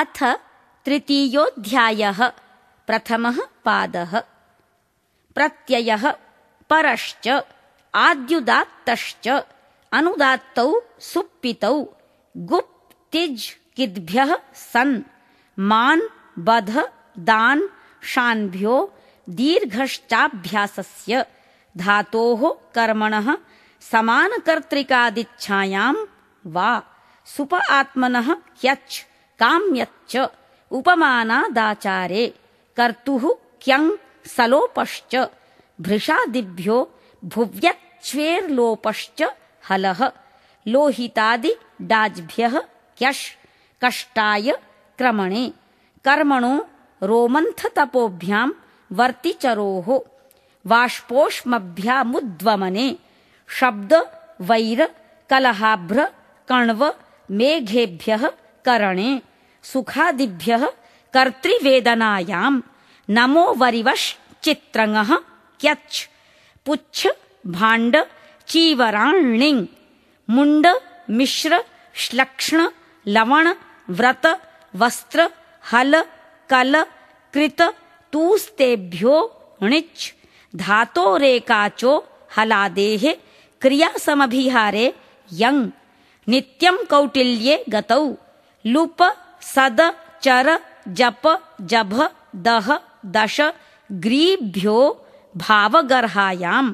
अथ तृतीयोऽध्यायः प्रथमः पादः। प्रत्ययः परश्च आद्युदात्तश्च अनुदात्तौ सुप्पितौ गुप् तिज् किद्भ्यः सन् मान् बध दान् शान्भ्यो दीर्घश्चाभ्यासस्य धातोः कर्मणः समानकर्तृकादिच्छायां वा सुप आत्मनः ह्यच् काम्यच्च। उपमानादाचारे। कर्तुः क्यङ् सलोपश्च। भृशादिभ्यो भुव्यच्वेर्लोपश्च हलः। लोहितादिडाज्भ्यः क्यश्। कष्टाय क्रमणे। कर्मणो रोमन्थतपोभ्यां वर्तिचरोः। वाष्पोष्मभ्यामुद्वमने। शब्द, वैर, कलहाभ्र, कण्व, मेघेभ्यः करणे। सुखादिभ्यः कर्तृवेदनायां नमो वरिवश्चित्रङः क्यच् पुच्छ, भाण्ड, चीवराण्णिङ्। मुण्ड, मिश्र, श्लक्ष्ण, लवण, व्रत, वस्त्र, हल, कल, कृत, तूस्तेभ्यो णिच् धातोरेकाचो हलादेः, क्रियासमभिहारे, यङ्। नित्यं कौटिल्ये गतौ। लुप सद चर जप जभ दह दश ग्रीभ्यो भावगर्हायां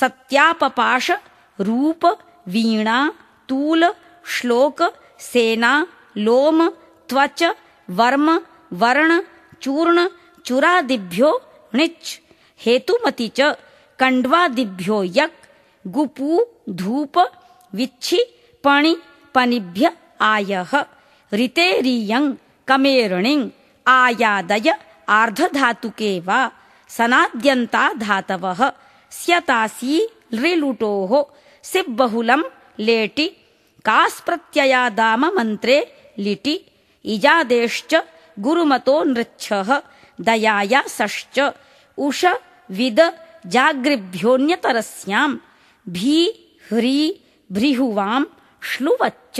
सत्यापपाश रूप वीणा तूल श्लोक सेना लोम त्वच वर्म वर्ण चूर्ण चुरादिभ्यो णिच् हेतुमति च कण्ड्वादिभ्यो यक् गुपू धूप विच्छि पणि पनिभ्य आयः ऋतेरियङ् कमेरणिङ् आयादय आर्धधातुके वा सनाद्यन्ता धातवः स्यतासी लृलुटोः सिब्बहुलं लेटि कास्प्रत्ययादाममन्त्रे लिटि इजादेश्च गुरुमतो नृच्छः दयायासश्च उष विद जागृभ्योऽन्यतरस्यां भी ह्री भ्रिहुवां श्लुवच्च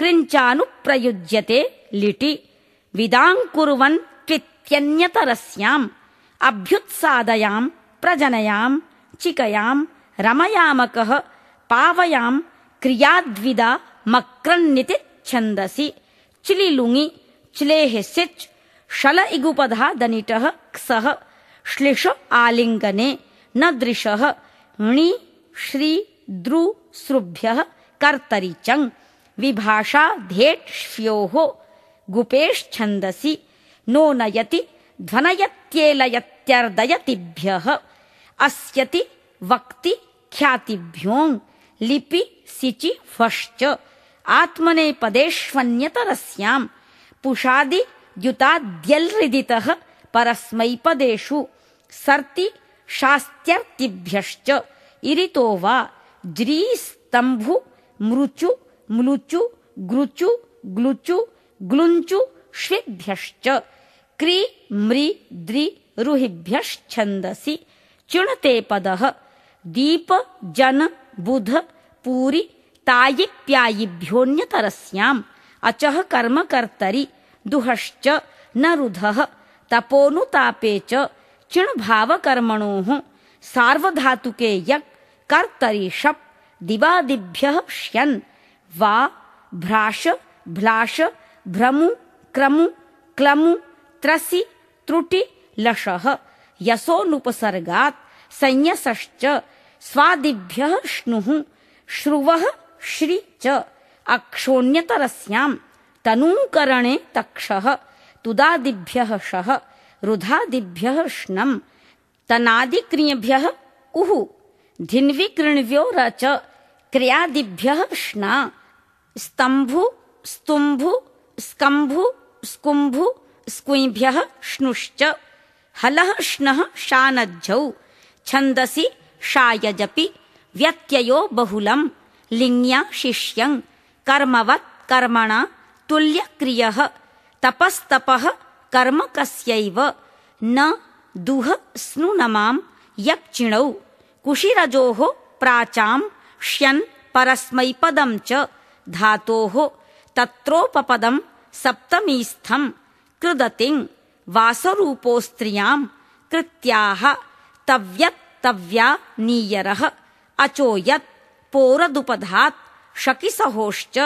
कृञ्चानुप्रयुज्यते लिटि। विदाङ्कुर्वन् त्वित्यन्यतरस्याम्। अभ्युत्सादयां प्रजनयां चिकयां रमयामकः पावयां क्रियाद्विदा मक्रन्निति छन्दसि। चिलिलुङि च्लेः सिच् शल इगुपधा दनिटः क्सः श्लिष आलिङ्गने न दृशः णि श्री द्रु सृभ्यः कर्तरि चङ् विभाषा धेट्ष्फ्योः गुपेश्छन्दसि नो नयति ध्वनयत्येलयत्यर्दयतिभ्यः। अस्यति वक्ति ख्यातिभ्योङ् लिपि सिचि फश्च आत्मनेपदेष्वन्यतरस्यां पुषादि युताद्यल्रिदितः परस्मैपदेषु। सर्ति शास्त्यर्तिभ्यश्च। इरितो वा ज्रीस्तम्भु मृचु म्लुचु ग्रुचु ग्लुचु ग्लुञ्चु श्विभ्यश्च क्रि म्रि द्रि रुहिभ्यश्छन्दसि। चिणते पदः। दीप जन बुध पूरि तायिप्यायिभ्योऽन्यतरस्याम् अचः कर्मकर्तरि दुहश्च न रुधः तपोनुतापे च चिणभावकर्मणोः। सार्वधातुके यक् कर्तरि शप् दिवादिभ्यः श्यन् वा, भ्राश, भ्लाश, भ्रमु, क्रमु, क्लमु, त्रसि, त्रुटि, लशः, यशोनुपसर्गात् संयसश्च स्वादिभ्यः श्नुः, श्रुवः, श्रि च अक्षोण्यतरस्यां तनूकरणे तक्षः, तुदादिभ्यः शः, रुधादिभ्यः श्नम्, तनादिक्रियभ्यः उः, धिन्विकृण्व्यो रच, क्रियादिभ्यः श्ना। स्तम्भु स्तुम्भु स्कम्भु स्कुम्भु स्कुञ्भ्यः श्नुश्च। हलः श्नः शानज्झौ। छन्दसि शायजपि व्यत्ययो बहुलं लिङ्या शिष्यं कर्मवत् कर्मणा तुल्यक्रियः। तपस्तपः कर्म कस्यैव। न दुह स्नुनमां यक्चिणौ कुशिरजोः प्राचां श्यन् परस्मैपदं च धातोः तत्रोपपदं सप्तमीस्थम् कृदतिङ् वासरूपोस्त्रियाम् कृत्याः तव्यत्तव्या नीयरः अचोयत् पोरदुपधात् शकिसहोश्च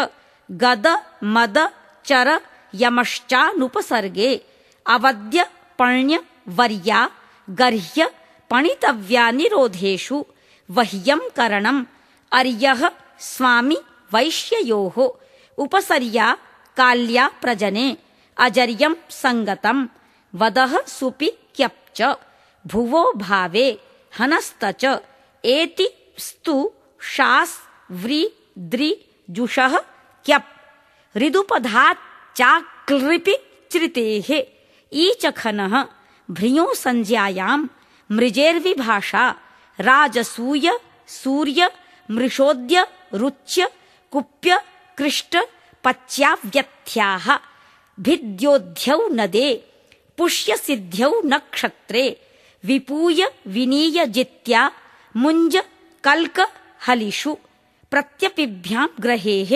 गद मद चर यमश्चानुपसर्गे अवद्य पण्य वर्या गर्ह्य पणितव्या निरोधेषु वह्यं करणम् अर्यः स्वामि वैश्ययोः उपसर्या काल्या प्रजने अजर्यं सङ्गतम् वदः सुपि क्यप्च भुवो भावे हनस्त च एति स्तु शास् व्रि द्रि जुषः क्यप् हृदुपधात् चाक्लृपि चृतेः ईचखनः भ्रियो संज्ञायाम् मृजेर्विभाषा राजसूय सूर्य मृषोद्य रुच्य कुप्य कृष्ट पच्याव्यथ्याः। भिद्योध्यौ नदे पुष्यसिद्ध्यौ नक्षत्रे विपूय विनीय जित्या मुञ्ज कल्क हलिषु प्रत्यपिभ्यां ग्रहेः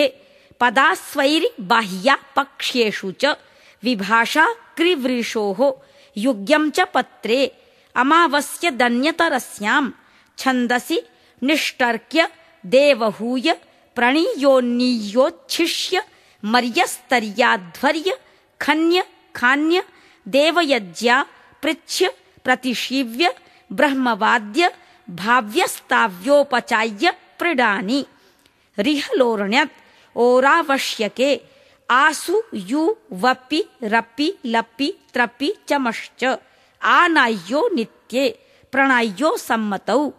पदास्वैरि बाह्या पक्ष्येषु च विभाषा क्रिवृषोः युग्यं च पत्रे अमावस्य दन्यतरस्यां छन्दसि निष्टर्क्य देवहूय प्रणीयोन्नीयोच्छिष्य मर्यस्तर्याध्वर्य खन्य, खान्य, देवयज्ञा पृच्छ्य प्रतिशीव्य, ब्रह्मवाद्य भाव्यस्ताव्योपचाय्य प्रीडानि। रिहलोर्ण्यत् ओरावश्यके, आसु, यु, वपि, रपि, लपि, त्रपि, चमश्च। आनाय्यो नित्ये, प्रणाय्यो सम्मतौ।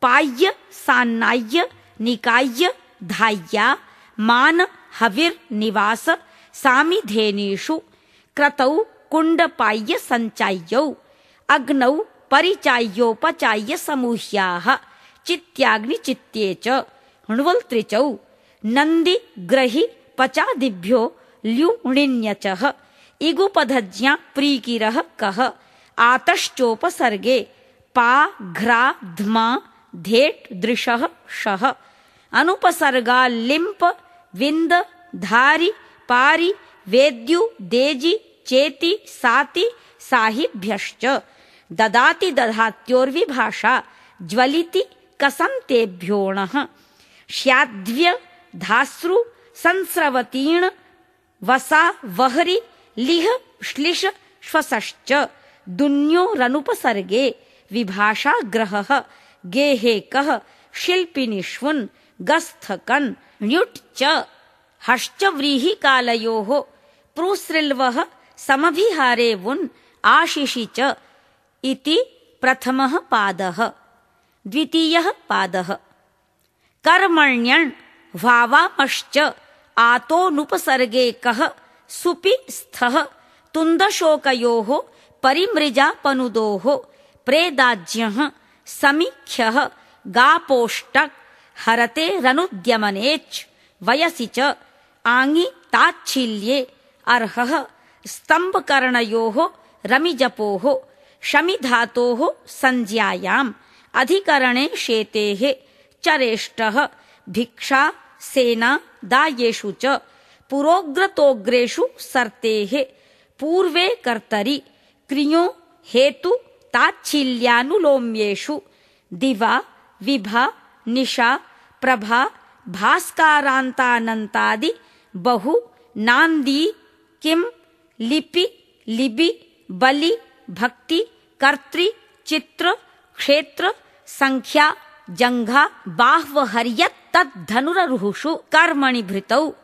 पाय्य, सान्नाय्य, निकाय्य धाय्या मान हविर्निवास सामिधेनीषु क्रतौ कुण्डपाय्य सञ्चाय्यौ अग्नौ परिचाय्योपचाय्य समूह्याः चित्याग्निचित्ये च ण्वल्त्रिचौ नन्दि ग्रहि पचादिभ्यो ल्युणिन्यचः इगुपधज्ञा प्रीकिरः कः आतश्चोपसर्गे पा घ्रा ध्मा धेट् दृशः शः अनुपसर्गा लिम्प विन्द धारि पारि वेद्यु देजि चेति साति साहिभ्यश्च ददाति दधात्योर्विभाषा ज्वलिति कसन्तेभ्योणः श्याद्व्य धासृ संस्रवतीर्ण वसा वहरि लिह श्लिष श्वसश्च दुन्योरनुपसर्गे विभाषा ग्रहः गेहेकः शिल्पिनिष्वन् गस्थकन् ण्युट् च। हश्च व्रीहिकालयोः प्रुसृल्वः समभिहारे वुन् आशिषि च इति प्रथमः पादः। द्वितीयः पादः। कर्मण्यण् भावामश्च आतोनुपसर्गे कः सुपि स्थः। तुन्दशोकयोः परिमृजापनुदोः प्रेदाज्यः समीख्यः। गापोष्टक् हरते रनुद्यमनेच् वयसि च आङि ताच्छील्ये अर्हः स्तम्भकर्णयोः रमिजपोः शमिधातोः संज्ञायाम् अधिकरणे शेतेः चरेष्टः भिक्षा सेना दायेषु च पुरोग्रतोग्रेषु सर्तेः पूर्वे कर्तरि क्रियो हेतु ताच्छील्यानुलोम्येषु दिवा विभा निशा, प्रभा, भास्कारान्तानन्तादि, बहु, नान्दी, किं, लिपि, लिबि, बलि, भक्ति कर्तृ चित्र, क्षेत्र, संख्या, जङ्घा, बाह्वहर्यत् तद्धनुररुहुषु कर्मणि भृतौ।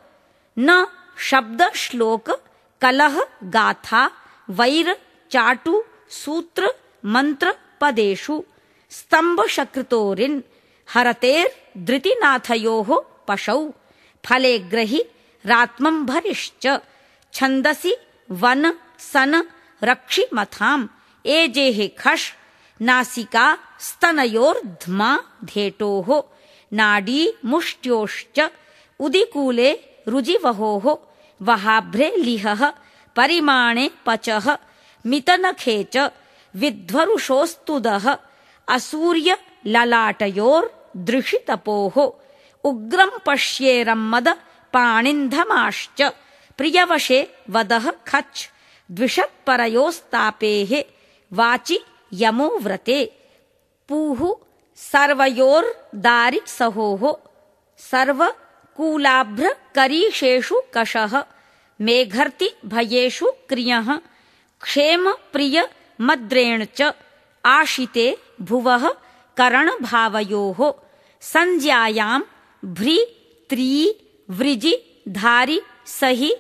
न, शब्द, श्लोक, कलह, गाथा, वैर, चाटु, सूत्र मन्त्र पदेषु। स्तम्भशकृतोरिन् हरतेर्धृतिनाथयोः पशौ। फले ग्रहि रात्मम्भरिश्च छन्दसि वन सन रक्षिमथाम् एजेः खष् नासिका स्तनयोर्ध्मा धेटोः। नाडी मुष्ट्योश्च उदिकूले रुजिवहोः। वहाभ्रे लिहः परिमाणे पचः। मितनखे च विध्वरुषोस्तुदः असूर्य ललाटयोर्दृशितपोः उग्रं पश्येरम्मद पाणिन्धमाश्च। प्रियवशे वदः खच्। द्विषत्परयोस्तापेः वाचि यमो व्रते। पूः सर्वयोर्दारिसहोः। सर्वकूलाभ्रकरीशेषु कषः। मेघर्ति भयेषु क्रियः। क्षेमप्रियमद्रेण च आशिते भुवः करणभावयोः संज्ञायाम् भ्री त्री वृजि धारि सहि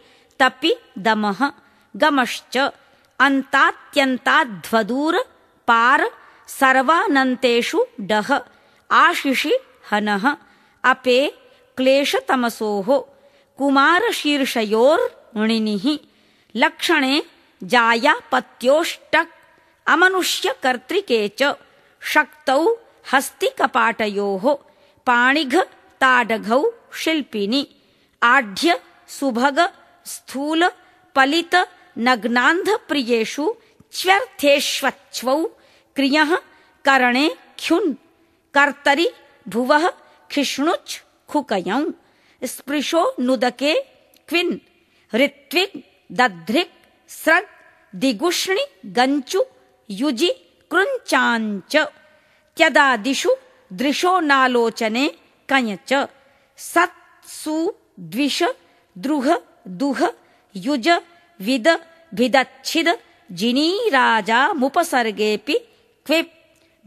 तपि दमः गमश्च अन्तात्यन्ताध्वदूर पार सर्वानन्तेषु डः आशिषि हनः अपे क्लेशतमसोः कुमारशीर्षयोर्णिनिः लक्षणे जायापत्योष्टक् अमनुष्यकर्तृके च शक्तौ हस्तिकपाटयोः पाणिघ ताडघौ शिल्पिनि। आढ्य सुभग स्थूल पलित नग्नान्धप्रियेषु च्व्यर्थेष्वच्छ्वौ क्रियः करणे ख्युन्। कर्तरि भुवः खिष्णुच् खुकयौ। स्पृशो नुदके क्विन्। ऋत्विग् दध्रिक् स्रग् दिगुष्णि गञ्चु युजि कृञ्चाञ्च। त्यदादिषु दृशोनालोचने कञ्च। सत्सु द्विष द्रुह दुह युज विद भिदच्छिद जिनीराजामुपसर्गेऽपि क्विप्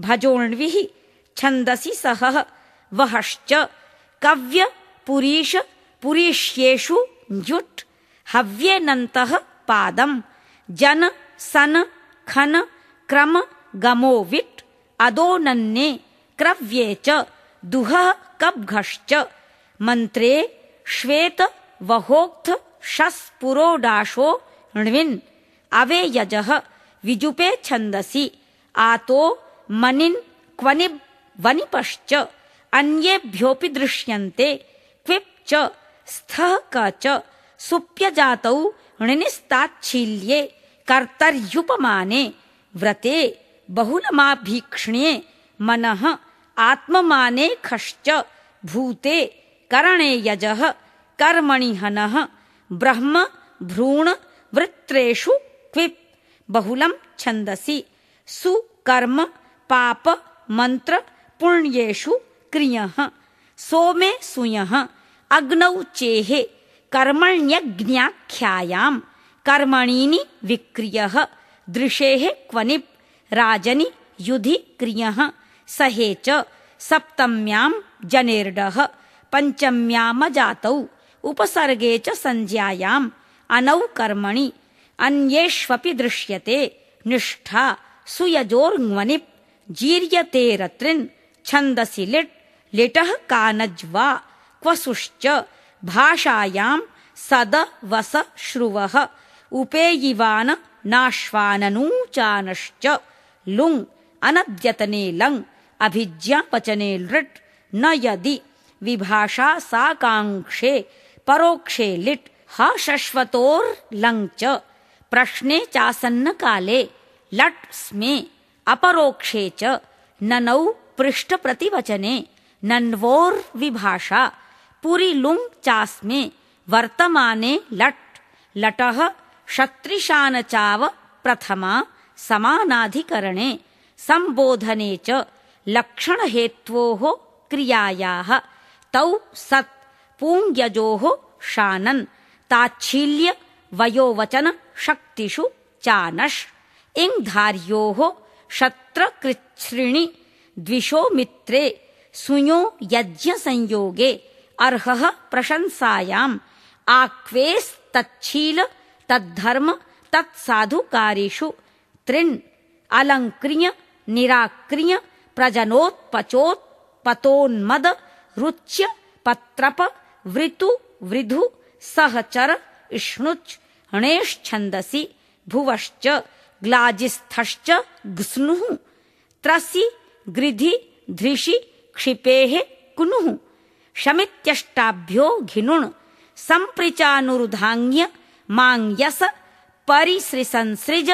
भजोण्विः छन्दसि सहः वहश्च। कव्य पुरीश पुरीष्येषु ञ्जुट् हव्येनन्तः पादम्। जन सन खन क्रम गमो विट् अदोनन्ये क्रव्ये च दुहः कब्घश्च। मन्त्रे श्वेत वहोक्थ शस्पुरोडाशो ण्विन्। अवेयजः विजुपे छन्दसि। आतो मनिन् क्वनिब् वनिपश्च। अन्येभ्योऽपि दृश्यन्ते। क्विप् च स्थः क च। सुप्यजातौ णिनिस्ताच्छील्ये। कर्तर्युपमाने। व्रते बहुलमाभीक्ष्ण्ये मनः आत्ममाने खश्च, भूते करणे यजः, कर्मणि हनः, ब्रह्म, भ्रूण, वृत्रेषु क्विप्, बहुलं छन्दसि। सुकर्म पाप मन्त्र पुण्येषु क्रियः। सोमे, सुयः। अग्नौ, चेहे। कर्मण्यज्ञाख्यायाम्। कर्मणीनि विक्रियः। दृशेः, क्वनिप्। राजनि युधि क्रियः। सहे च सप्तम्याम् जनेर्डः। पञ्चम्यामजातौ। उपसर्गे च संज्ञायाम् अनौ कर्मणि। अन्येष्वपि दृश्यते। निष्ठा। सुयजोर्ङ्वनिप् जीर्यते रत्रिन् छन्दसि लिट्। लिटः कानज्वा। क्वसुश्च। श्रुवः। उपेयिवान नाश्वाननूचानश्च लुङ् अनद्यतने लङ् अभिज्ञापचने लृट् न यदि विभाषा साकाङ्क्षे परोक्षे लिट् ह शश्वतोर्लङ् च प्रश्ने चासन्नकाले लट् स्मे अपरोक्षे च ननौ पृष्ठप्रतिवचने नन्वोर्विभाषा पुरिलुङ् चास्मे वर्तमाने लट् लटः शत्रिशानचाव प्रथमा समानाधिकरणे सम्बोधने च लक्षणहेत्वोः क्रियायाः। तौ सत् पूङ्यजोः शानन् ताच्छील्य वयोवचन शक्तिषु चानश्। इङ्धार्योः शत्रकृच्छृणि द्विषो मित्रे सुयो यज्ञसंयोगे अर्हः प्रशंसायाम्। आक्वेस्तच्छील तद्धर्म तत्साधुकारिषु त्रिन् अलङ्क्रिय निराक्रिय प्रजनोत्पचोत्पतोन्मद रुच्य, पत्रप, वृतु, वृधु, सहचर, इष्णुच् णेश्छन्दसि भुवश्च, ग्लाजिस्थश्च ग्स्नुः त्रसि, गृधि, धृषि, क्षिपेः, कुनुः, शमित्यष्टाभ्यो घिनुण् सम्पृचानुरुधाङ्य माङ्यस परिसृसंसृज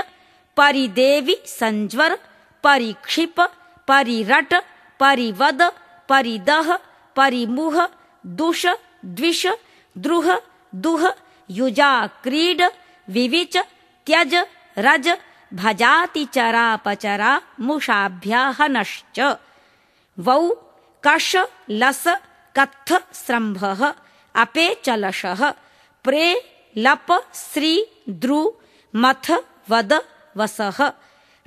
परिदेवि सञ्ज्वर परिक्षिप परिरट परिवद परिदह परिमुह दुष द्विष द्रुह दुह युजा क्रीड विविच त्यज रज भजाति चरापचरा मुषाभ्याहनश्च। वौ कष लस कत्थ स्रम्भः अपेचलशः प्रे लप श्री द्रु मथ वद वसः।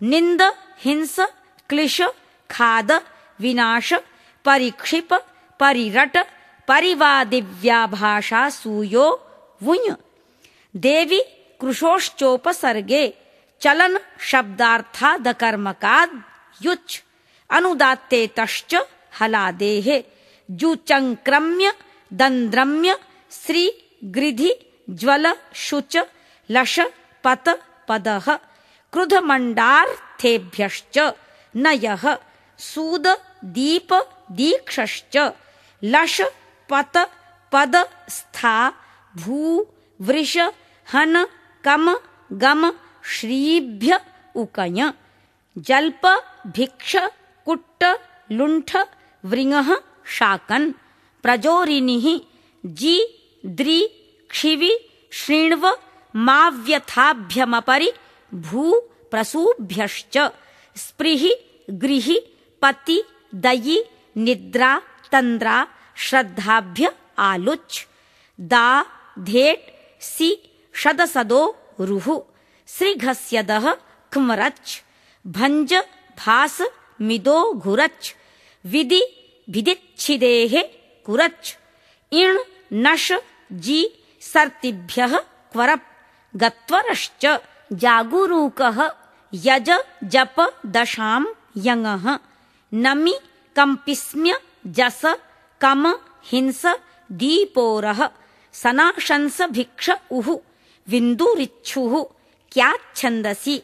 निन्द हिंस, क्लिश, खाद, विनाश, परिक्षिप, परिरट, परिवादिव्याभाषा सूयो, वुञ। देवि, कृशोश्चोपसर्गे, चलन शब्दार्थादकर्मकाद् युच् अनुदात्ते तश्च हलादेः। जुचङ्क्रम्य दन्द्रम्य श्री गृधि, ज्वल, शुच, लश, पत, पदः। क्रुधमण्डार्थेभ्यश्च, नयः, सूद, दीप, दीक्षश्च, लश, पत, पद, स्था, भू, वृष, हन, कम, गम, श्रीभ्य, उकय, जल्प, भिक्ष, कुट्ट, लुण्ठ, वृङः, शाकन् प्रजोरिनिः जी, द्रि, क्षिवि शृण्व माव्यथाभ्यमपरि भू प्रसूभ्यश्च। स्पृहि गृहि पति दयि निद्रा तन्द्रा श्रद्धाभ्य आलुच् दा धेट् सि शदसदो रुः श्रीघस्यदः क्मरच् भञ्ज भास मिदो घुरच् विधि भिदिच्छिदेः कुरच् इण् नश जी सर्तिभ्यः क्वरप्। गत्वरश्च जागुरूकः यज जप दशां यङः। नमि कम्पिस्म्य जस कम हिंस दीपोरः। सनाशंस भिक्ष उः। विन्दुरिच्छुः। क्याच्छन्दसि।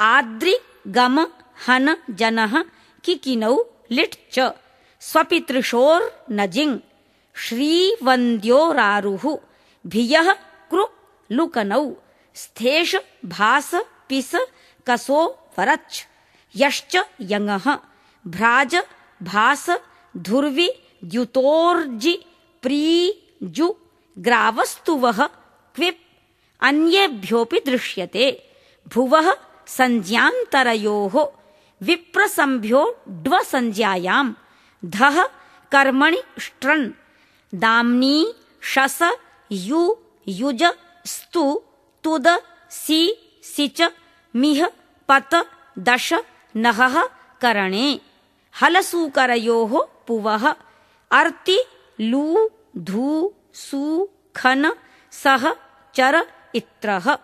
आद्रि गम हन जनः। किकिनौ लिट् च। स्वपितृशोर्नजिङ् श्रीवन्द्योरारुः। भियः कृ लुकनौ स्थेष भास पिस कसो वरच् यश्च यङः भ्राज भास धुर्वि द्युतोर्जि प्रीजु ग्रावस्तुवः क्विप् अन्येभ्योऽपि दृश्यते। भुवः संज्ञान्तरयोः विप्रसम्भ्यो ड्वसंज्ञायाम् धः कर्मणि ष्ट्रन् दाम्नी शस यु युज स्तु तुद सि सिच मिह पत दश नहः करणे। हलसूकरयोः पुवः। अर्ति लू धू सु खन सह चर इत्रः।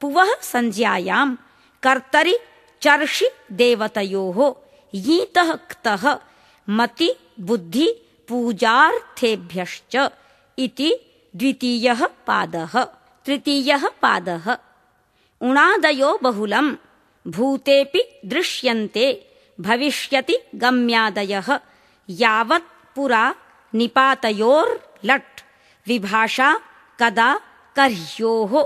पुवः संज्ञायाम्। कर्तरि चर्षि देवतयोः। यीतः क्तः मति बुद्धि पूजार्थेभ्यश्च। इति द्वितीयः पादः तृतीयः पादः। उणादयो बहुलम् भूतेऽपि दृश्यन्ते। भविष्यति गम्यादयः। यावत् पुरा निपातयोर्लट् विभाषा कदा कर्ह्योः।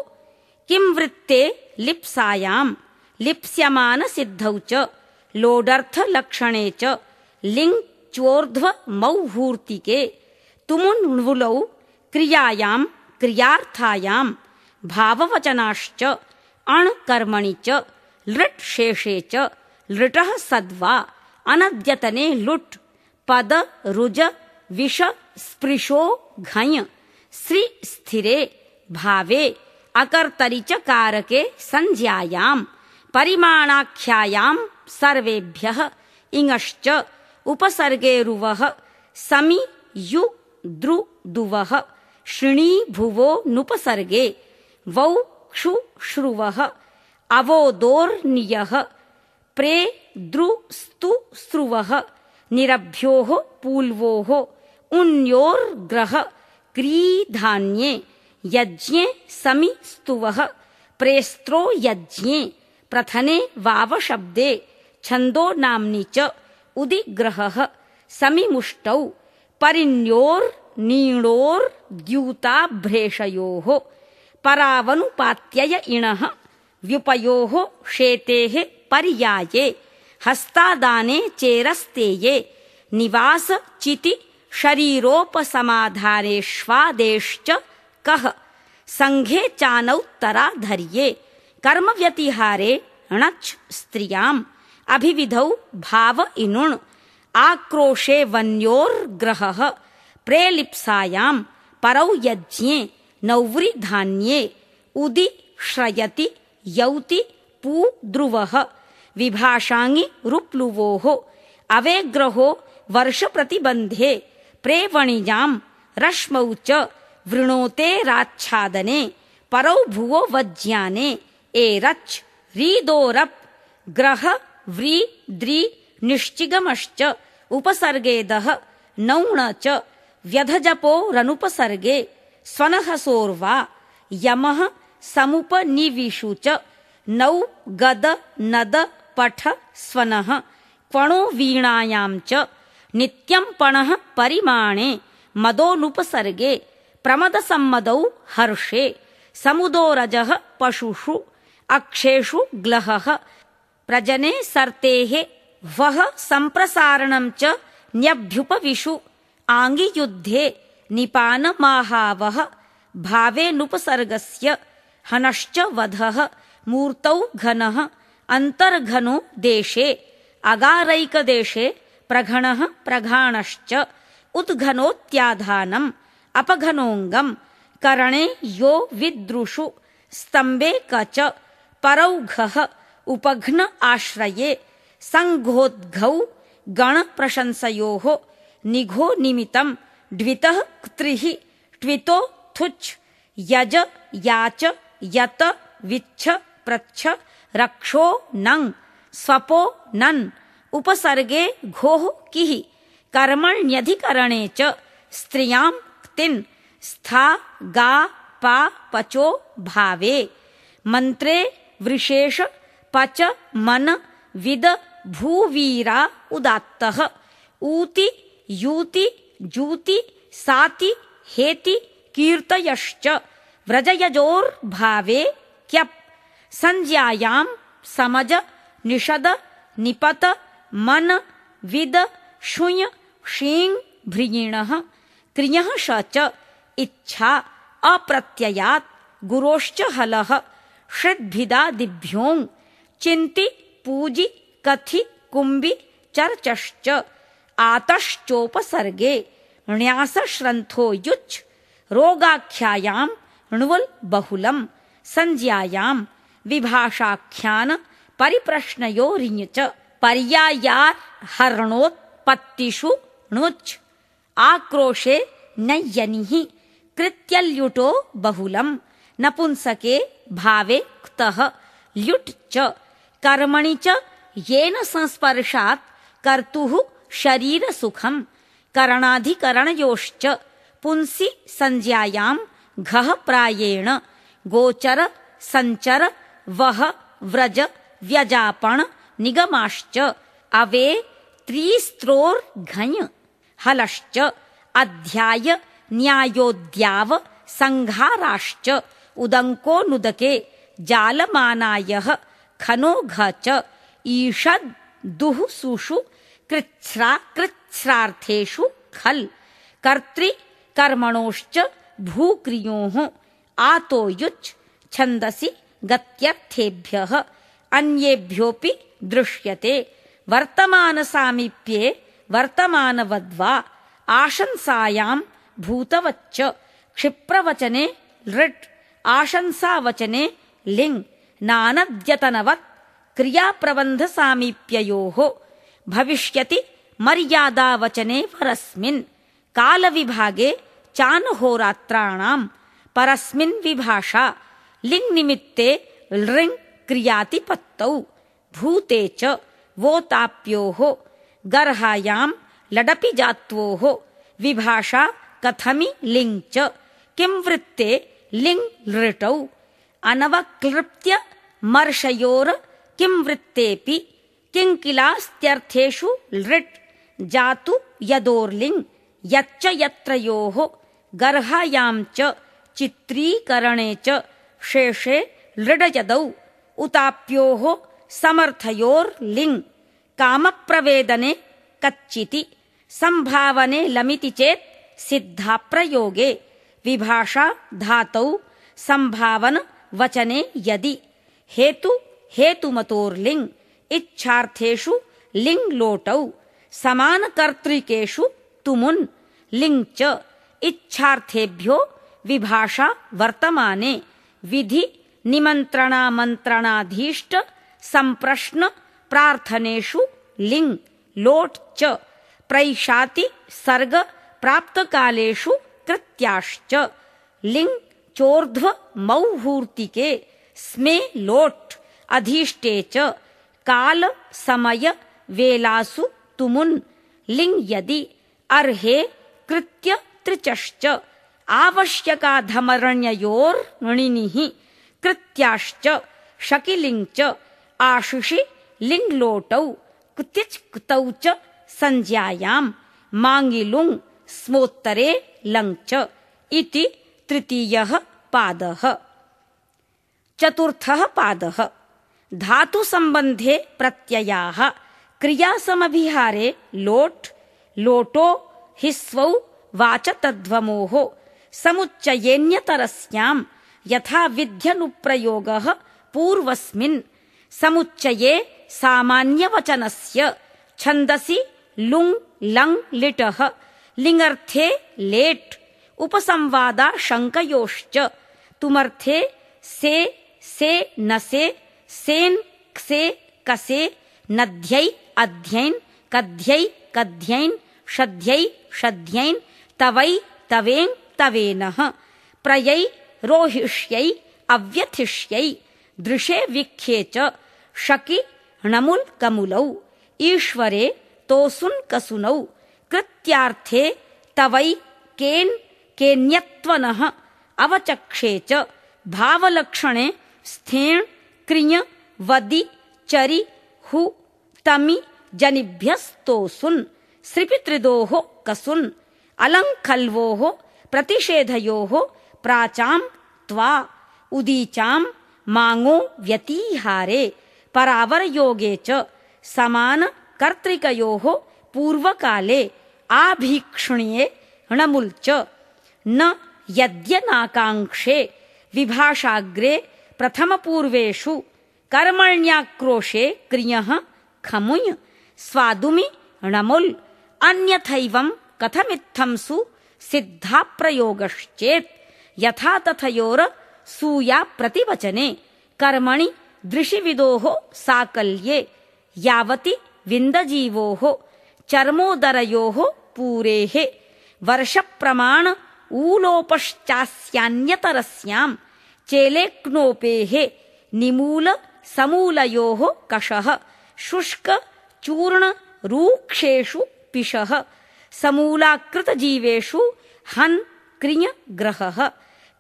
किं वृत्ते लिप्सायाम्? लिप्स्यमानसिद्धौ च। लोडर्थलक्षणे च। लिङ् चोर्ध्व मौहूर्तिके तुमुन्वुलौ क्रियायाम् क्रियार्थायाम् भाववचनाश्च अण्कर्मणि च लृट् शेषे च लृटः सद्वा अनद्यतने लुट् पद रुज विष स्पृशो घञ श्री स्थिरे भावे अकर्तरि च कारके संज्ञायाम् परिमाणाख्यायाम् सर्वेभ्यः इङश्च उपसर्गेरुवः समि यु द्रु दुवः श्रिणी भुवो नुपसर्गे वौ क्षु श्रुवः अवोदोर्नियः प्रे द्रु स्रुवः निरभ्योः पूल्वोः उन्योर्ग्रह क्रीधान्ये यज्ञे समि स्तुवः प्रेस्त्रो यज्ञे प्रथने वावशब्दे छन्दो नाम्नि च उदिग्रहः समिमुष्टौ परिण्योर्नीणोर्द्यूताभ्रेषयोः परावनुपात्यय इणः। व्युपयोः शेतेः पर्याये। हस्तादाने चेरस्तेये। निवास चिति शरीरोपसमाधारेष्वादेश्च कः। सङ्घे चानौत्तराधर्ये कर्मव्यतिहारे णच् स्त्रियाम्। अभिविधौ भाव इनुण्। आक्रोशे वन्योर्ग्रहः। प्रेलिप्सायाम्। परौ यज्ञे नौव्रिधान्ये उदि श्रयति यौति पूद्रुवः। विभाषाङि रुप्लुवोः। अवेग्रहो वर्षप्रतिबन्धे प्रेवणिजाम् रश्मौ च वृणोतेराच्छादने परौ भुवो वज्ञाने एरच् रीदोरप् ग्रह व्री द्रि निश्चिगमश्च उपसर्गेदः नौण च व्यधजपोरनुपसर्गे स्वनहसोर्वा यमः समुपनिविषु च नौ गद नद पठ स्वनः क्वणो वीणायाम् च नित्यम् पणः परिमाणे मदोनुपसर्गे प्रमदसम्मदौ हर्षे समुदोरजः पशुषु अक्षेषु ग्लहः प्रजने सर्तेः वः सम्प्रसारणम् च न्यभ्युपविषु आङ्गियुद्धे निपानमाहावः भावेनुपसर्गस्य हनश्च वधः मूर्तौ घनः अन्तर्घनो देशे अगारैकदेशे प्रघणः प्रघाणश्च उद्घनोत्याधानम् अपघनोऽङ्गम् करणे यो विद्रुषु स्तम्भे कच परौघः उपघ्न आश्रये सङ्घोद्घौ गणप्रशंसयोः निघो निमितम् द्वितः क्त्रिः ट्वितो थुच् यज याच यत विच्छ प्रच्छ रक्षो नङ् स्वपो नन् उपसर्गे घोः किः कर्मण्यधिकरणे च स्त्रियाम् क्तिन् स्था गा पा पचो भावे मन्त्रे वृषेष पच मन विद भूवीरा उदात्तः ऊति यूति जूति साति, हेति, कीर्तयश्च। व्रजयजोर्भावे क्यप्। संज्ञायाम् समज, निषद, निपत, मन, विद, शुञ् शीङ् भृगिणः क्रियः श च। इच्छा, अप्रत्ययात्, गुरोश्च हलः। षड्भिदादिभ्योङ् चिन्ति, पूजि, कथि, कुम्भि, चर्चश्च। आतश्चोपसर्गे ण्या युच् रोगाख्यायाम् ण्वुल् बहुलम् संज्ञायाम् विभाषाख्यान परिप्रश्नयोरिञ च पर्यायार्हरणोत्पत्तिषु णुच् आक्रोशे नय्यनिः कृत्यल्युटो बहुलम् नपुंसके भावे क्तः। ल्युट् च। कर्मणि च येन संस्पर्शात् कर्तुः शरीरसुखम् करणाधिकरणयोश्च पुंसि संज्ञायाम् घः प्रायेण गोचर सञ्चर वह व्रज व्यजापण निगमाश्च अवे त्रिस्त्रोर्घञ हलश्च अध्याय न्यायोद्याव सङ्घाराश्च उदङ्कोनुदके जालमानायः खनोघ च ईषद् दुः सुषु कृच्छ्रा कृच्छ्रार्थेषु खल्। कर्तृकर्मणोश्च भूक्रियोः। आतो युच् छन्दसि गत्यर्थेभ्यः। अन्येभ्योऽपि दृश्यते। वर्तमानसामीप्ये वर्तमानवद्वा आशंसायाम् भूतवच्च। क्षिप्रवचने लृट् आशंसावचने लिङ्। नानद्यतनवत् क्रियाप्रबन्धसामीप्ययोः भविष्यति मर्यादावचने परस्मिन्। कालविभागे चानहोरात्राणाम् परस्मिन् विभाषा लिङ्निमित्ते लृङ् क्रियातिपत्तौ। भूते च वोताप्योः गर्हायाम् लडपि जात्वोः विभाषा कथमि लिङ् च। किं वृत्ते लिङ् लृटौ अनवक्लृप्त्य मर्षयोर किं वृत्तेऽपि किङ्किलास्त्यर्थेषु लृट् जातु यदोर्लिङ् यच्च यत्रयोः गर्हायाम् च चित्रीकरणे च शेषे लृडयदौ उताप्योः समर्थयोर्लिङ् कामप्रवेदने कच्चिति सम्भावने लमिति चेत् सिद्धाप्रयोगे विभाषा धातौ संभावन वचने यदि हेतु हेतुमतोर्लिङ् इच्छार्थेषु लिङ् लोटौ समानकर्तृकेषु तुमुन्, लिङ् च इच्छार्थेभ्यो विभाषा वर्तमाने, विधि निमन्त्रणामन्त्रणाधीष्ट सम्प्रश्न प्रार्थनेषु लिङ्, लोट् च प्रैषाति सर्ग प्राप्तकालेषु कृत्याश्च, लिङ् चोर्ध्व मौहूर्तिके, स्मे लोट् अधीष्टे च काल समय वेलासु तुमुन् लिङ् यदि अर्हे कृत्य त्रिचश्च आवश्यकाधमरण्ययोर्णिनिः कृत्याश्च शकिलिङ् च आशिषि लिङ्लोटौ कुत्यच् कुतौ च माङ्गिलुङ् स्मोत्तरे लङ् च इति तृतीयः पादः। चतुर्थः पादः धातुसम्बन्धे प्रत्ययाः, क्रियासमभिहारे लोट्, लोटो, हिस्वौ वाचतध्वमोः समुच्चयेऽन्यतरस्याम् यथा विध्यनुप्रयोगः पूर्वस्मिन्, समुच्चये सामान्यवचनस्य, छन्दसि लुङ्, लङ्, लिटः लिङर्थे लेट्, उपसंवादाशङ्कयोश्च, तुमर्थे से से, नसे सेन् क्से कसे नद्यै अध्यैन् कद्यै कध्यैन् षद्यै षद्ध्यैन् तवै तवेङ् तवेनः। प्रयै रोहिष्यै अव्यथिष्यै दृशे विख्ये च शकि णमुल् कमुलौ। ईश्वरे तोसुन् कसुनौ। कृत्यार्थे तवै केन् केन्यत्वनः। अवचक्षे च भावलक्षणे स्थेण् क्रिय वदि चरि हु तमि जनिभ्यस्तोसुन् सृपित्रिदोः कसुन् अलङ्खल्वोः प्रतिषेधयोः प्राचां त्वा उदीचां माङो व्यतीहारे परावरयोगे च समानकर्तृकयोः पूर्वकाले आभीक्ष्ण्ये णमुल् च न यद्यनाकाङ्क्षे विभाषाग्रे प्रथमपूर्वेषु कर्मण्याक्रोशे क्रियः खमुञ् स्वादुमि णमुल् अन्यथैवं कथमित्थंसु सिद्धाप्रयोगश्चेत्। यथा तथयोर सूया प्रतिवचने कर्मणि दृशिविदोः साकल्ये यावति विन्दजीवोः चर्मोदरयोः पूरेः। वर्षप्रमाण ऊलोपश्चास्यान्यतरस्याम् चेलेक्नोपेः निमूल समूलयोः कषः, शुष्क चूर्ण रूक्षेषु पिशः समूलाकृतजीवेषु हन् क्रिय ग्रहः,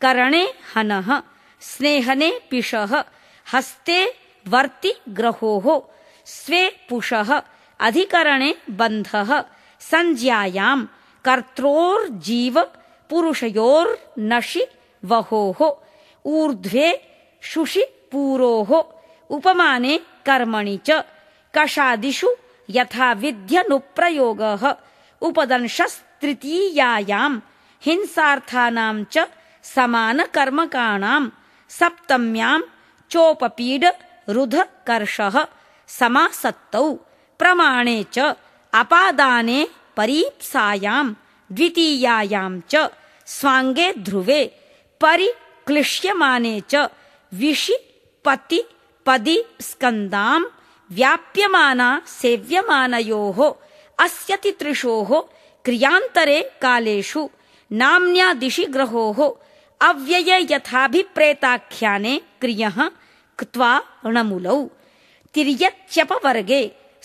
करणे हनः, स्नेहने पिशः हस्ते वर्ति ग्रहोः, स्वे पुषः, अधिकरणे बन्धः, संज्ञायाम् कर्त्रोर्जीव पुरुषयोर्नशि वहोः। ऊर्ध्वे शुषि पूरोः उपमाने कर्मणि च। कषादिषु यथा विध्यनुप्रयोगः उपदंशस्तृतीयायाम् हिंसार्थानाम् च समानकर्मकाणाम् सप्तम्याम् चोपपीड रुध कर्षः समासत्तौ। प्रमाणे च अपादाने परीप्सायाम् द्वितीयायाम् च स्वाङ्गे ध्रुवे परिक्लिश्यमाने च विषि पति पदि स्कन्दाम् व्याप्यमाना सेव्यमानयोः अस्य तितृशोः क्रियान्तरे कालेषु नाम्न्यादिशि ग्रहोः अव्यये यथाभिप्रेताख्याने क्रियः क्त्वा णमुलौ तिर्यच्यपवर्गे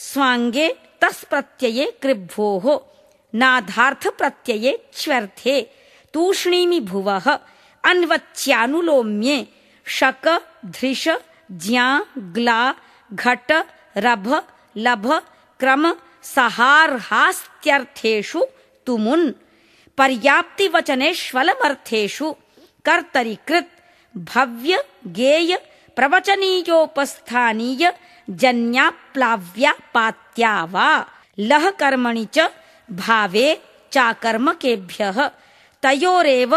स्वाङ्गे तस्प्रत्यये कृभ्वोः नाधार्थप्रत्यये च्व्यर्थे तूष्णीमि भुवः अन्वच्यानुलोम्ये शक धृश ज्ञा ग्ला घट रभ लभ क्रम सहार्हास्त्यर्थेषु तुमुन्। पर्याप्तिवचनेष्वलमर्थेषु कर्तरिकृत् भव्य गेय प्रवचनीयोपस्थानीय जन्याप्लाव्यापात्या वा। लह कर्मणि च भावे चाकर्मकेभ्यः तयोरेव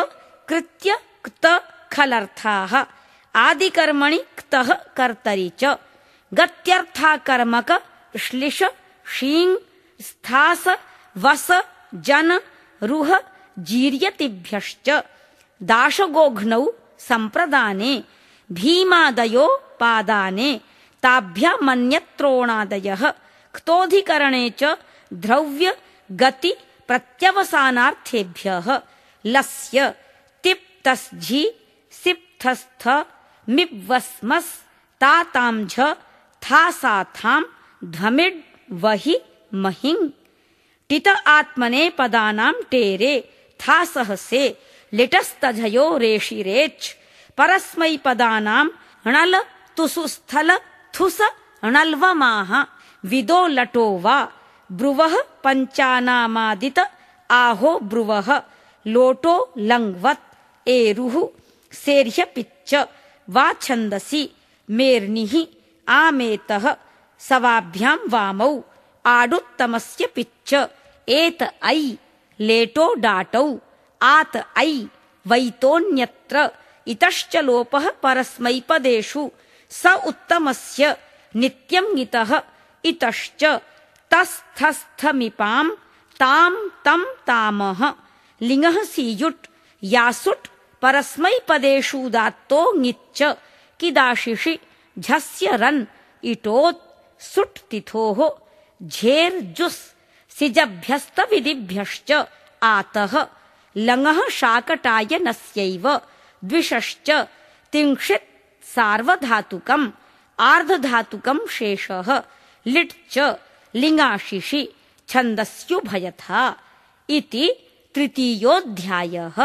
कृत्य क्त खलर्थाः। आदिकर्मणि क्तः कर्तरि च। गत्यर्थाकर्मक श्लिष शीङ् स्थास वस जन रुह जीर्यतिभ्यश्च। दाशगोघ्नौ सम्प्रदाने भीमादयो पादाने ताभ्यामन्यत्रोणादयः। क्तोऽधिकरणे च द्रव्य गति प्रत्यवसानार्थेभ्यः। लस्य मिप्वस्मस् ताताञ्झ थासाथाम् ध्वमिड् वहि महिङ् टित आत्मने पदानां टेरे थासहसे लिटस्तझयो रेषिरेच् परस्मैपदानां णल तुसु स्थल थुस णल्वमाः विदो लटो वा। ब्रुवः पञ्चानामादित आहो ब्रुवः। लोटो लङ्वत् एरुः सेर्ह्यपिच्च वा छन्दसि। मेर्निः आमेतः। सवाभ्यां वामौ। आडुत्तमस्य पिच्च। एत ऐ। लेटो डाटौ। आत ऐ। वैतोऽन्यत्र। इतश्च लोपः परस्मैपदेषु। स उत्तमस्य। नित्यं इतः इतश्च। तस्थस्थमिपां। तां तं तामः। लिङः सीयुट् यासुट् परस्मैपदेषु दात्तो ङिच्च किदाशिषि झस्य रन् इटोत् सुट् तिथोः झेर् जुस् सिजभ्यस्तविधिभ्यश्च आतः लङः शाकटाय नस्यैव द्विषश्च तिंशित् सार्वधातुकम् आर्धधातुकम् शेषः लिट् च लिङाशिषि छन्दस्युभयथा इति तृतीयोऽध्यायः